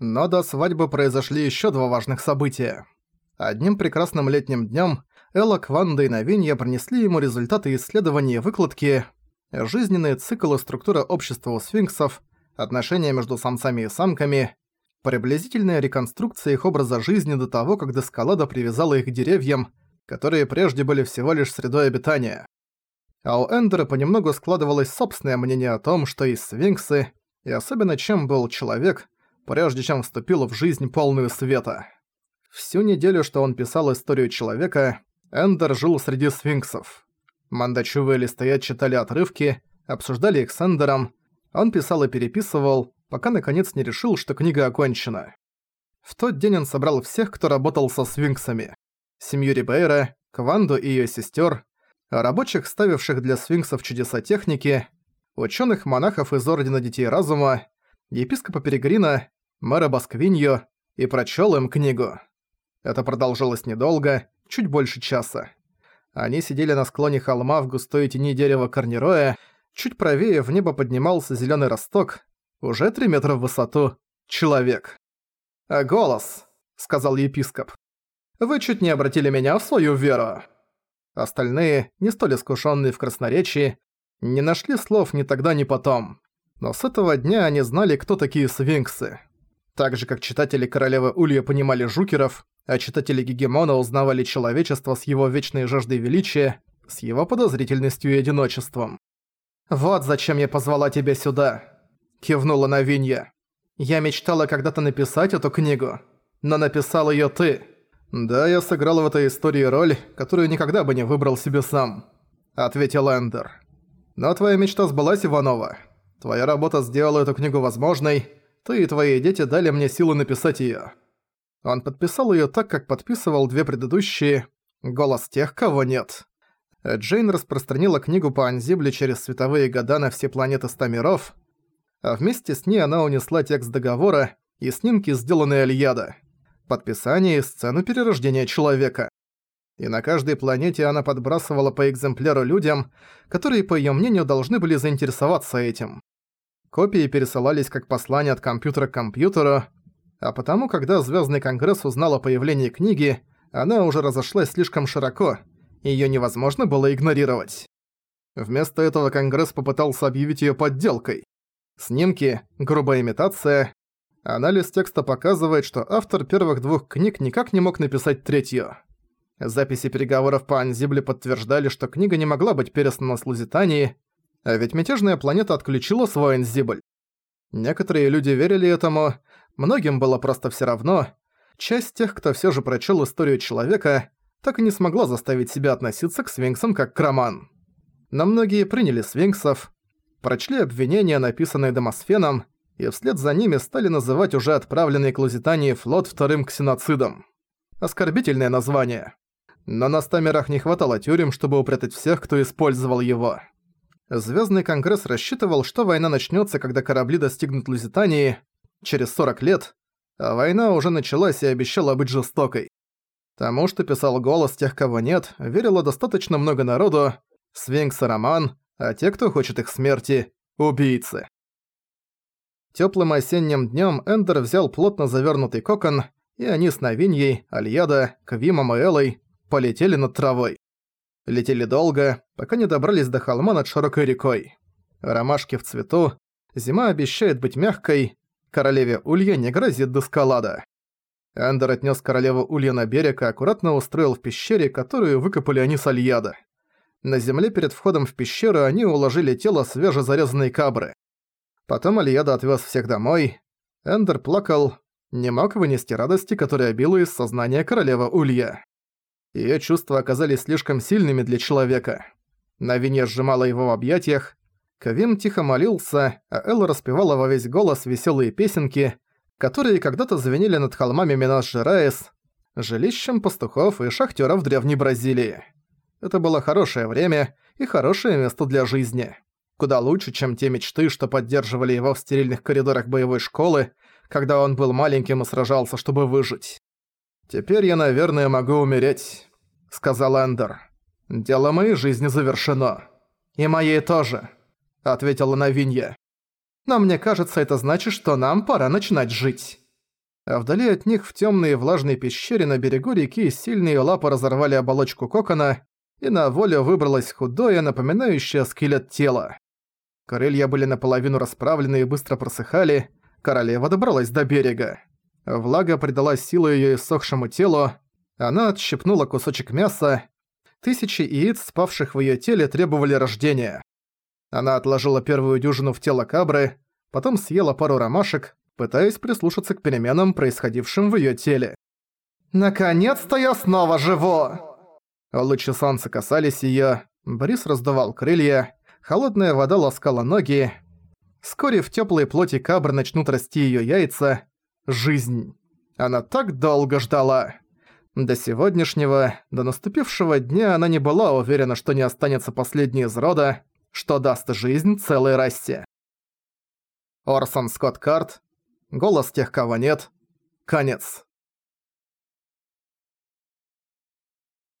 Но до свадьбы произошли еще два важных события. Одним прекрасным летним днем Элла, Кванда и Новинья принесли ему результаты исследований и выкладки, жизненные циклы структура общества у сфинксов, отношения между самцами и самками, приблизительная реконструкция их образа жизни до того, как Дескалада привязала их к деревьям, которые прежде были всего лишь средой обитания. А у Эндера понемногу складывалось собственное мнение о том, что есть сфинксы, и особенно чем был человек, прежде чем вступил в жизнь полную света. Всю неделю, что он писал историю человека, Эндер жил среди сфинксов. Мандачувы или стоять читали отрывки, обсуждали их с Эндером, он писал и переписывал, пока наконец не решил, что книга окончена. В тот день он собрал всех, кто работал со свинксами. Семью Рибейра, Кванду и её сестёр, рабочих, ставивших для свинксов чудеса техники, ученых-монахов из Ордена Детей Разума, епископа Перегрина, мэра Басквиньо и прочёл им книгу. Это продолжалось недолго, чуть больше часа. Они сидели на склоне холма в густой тени дерева корнероя, чуть правее в небо поднимался зелёный росток, уже три метра в высоту, человек. «А голос», — сказал епископ. «Вы чуть не обратили меня в свою веру». Остальные, не столь искушенные в красноречии, не нашли слов ни тогда, ни потом. Но с этого дня они знали, кто такие свинксы. Так же, как читатели Королевы Улья понимали жукеров, а читатели Гегемона узнавали человечество с его вечной жаждой величия, с его подозрительностью и одиночеством. «Вот зачем я позвала тебя сюда», — кивнула Навинья. «Я мечтала когда-то написать эту книгу, но написал её ты». «Да, я сыграл в этой истории роль, которую никогда бы не выбрал себе сам», — ответил Эндер. «Но твоя мечта сбылась, Иванова. Твоя работа сделала эту книгу возможной, ты и твои дети дали мне силу написать её». Он подписал её так, как подписывал две предыдущие «Голос тех, кого нет». Джейн распространила книгу по Анзибле через световые года на все планеты ста миров, а вместе с ней она унесла текст договора и снимки, сделанные Альяда, подписание и сцену перерождения человека. И на каждой планете она подбрасывала по экземпляру людям, которые, по её мнению, должны были заинтересоваться этим. Копии пересылались как послание от компьютера к компьютеру, а потому, когда Звездный Конгресс узнал о появлении книги, она уже разошлась слишком широко, её невозможно было игнорировать. Вместо этого Конгресс попытался объявить её подделкой. Снимки, грубая имитация. Анализ текста показывает, что автор первых двух книг никак не мог написать третью. Записи переговоров по Анзибле подтверждали, что книга не могла быть переслана с Лузитании, а ведь мятежная планета отключила свой Анзибль. Некоторые люди верили этому, многим было просто всё равно. Часть тех, кто всё же прочёл историю человека, так и не смогла заставить себя относиться к свинксам как к роман. Но многие приняли свинксов, прочли обвинения, написанные Демосфеном, и вслед за ними стали называть уже отправленный к Лузитании флот вторым ксеноцидом. Оскорбительное название. Но на ста мирах не хватало тюрем, чтобы упрятать всех, кто использовал его. Звездный Конгресс рассчитывал, что война начнется, когда корабли достигнут Лузитании через 40 лет, а война уже началась и обещала быть жестокой. Тому, что писал голос тех, кого нет, верило достаточно много народу, Свинкс и Роман, а те, кто хочет их смерти – убийцы. Тёплым осенним днём Эндер взял плотно завернутый кокон, и они с Новиньей, Альяда, Квимом и Элой полетели над травой. Летели долго, пока не добрались до холма над широкой рекой. Ромашки в цвету, зима обещает быть мягкой, королеве Улья не грозит доскалада. Эндер отнес королеву Улья на берег и аккуратно устроил в пещере, которую выкопали они с Альяда. На земле перед входом в пещеру они уложили тело свежезарезанной кабры. Потом Альяда отвез всех домой. Эндер плакал, не мог вынести радости, которая била из сознания королева Улья. Её чувства оказались слишком сильными для человека. Навинья сжимала его в объятиях, Кавим тихо молился, а Элла распевала во весь голос веселые песенки, которые когда-то звенели над холмами Минас-Жераес, жилищем пастухов и шахтеров Древней Бразилии. Это было хорошее время и хорошее место для жизни. Куда лучше, чем те мечты, что поддерживали его в стерильных коридорах боевой школы, когда он был маленьким и сражался, чтобы выжить. «Теперь я, наверное, могу умереть», — сказал Эндер. «Дело моей жизни завершено». «И моей тоже», — ответила Навинья. Но мне кажется, это значит, что нам пора начинать жить». а вдали от них в темной влажной пещере на берегу реки сильные лапы разорвали оболочку кокона, и на волю выбралось худое, напоминающее скелет тело. Крылья были наполовину расправлены и быстро просыхали, королева добралась до берега. Влага придала силу её иссохшему телу, она отщипнула кусочек мяса, тысячи яиц, спавших в её теле, требовали рождения. Она отложила первую дюжину в тело кабры, потом съела пару ромашек, пытаясь прислушаться к переменам, происходившим в её теле. «Наконец-то я снова живу!» Лучи солнца касались её, Борис раздувал крылья, холодная вода ласкала ноги. Вскоре в тёплой плоти кабры начнут расти её яйца. Жизнь. Она так долго ждала. До сегодняшнего, до наступившего дня она не была уверена, что не останется последней из рода, что даст жизнь целой расе. Орсон Скотт Карт Голос тех, кого нет. Конец.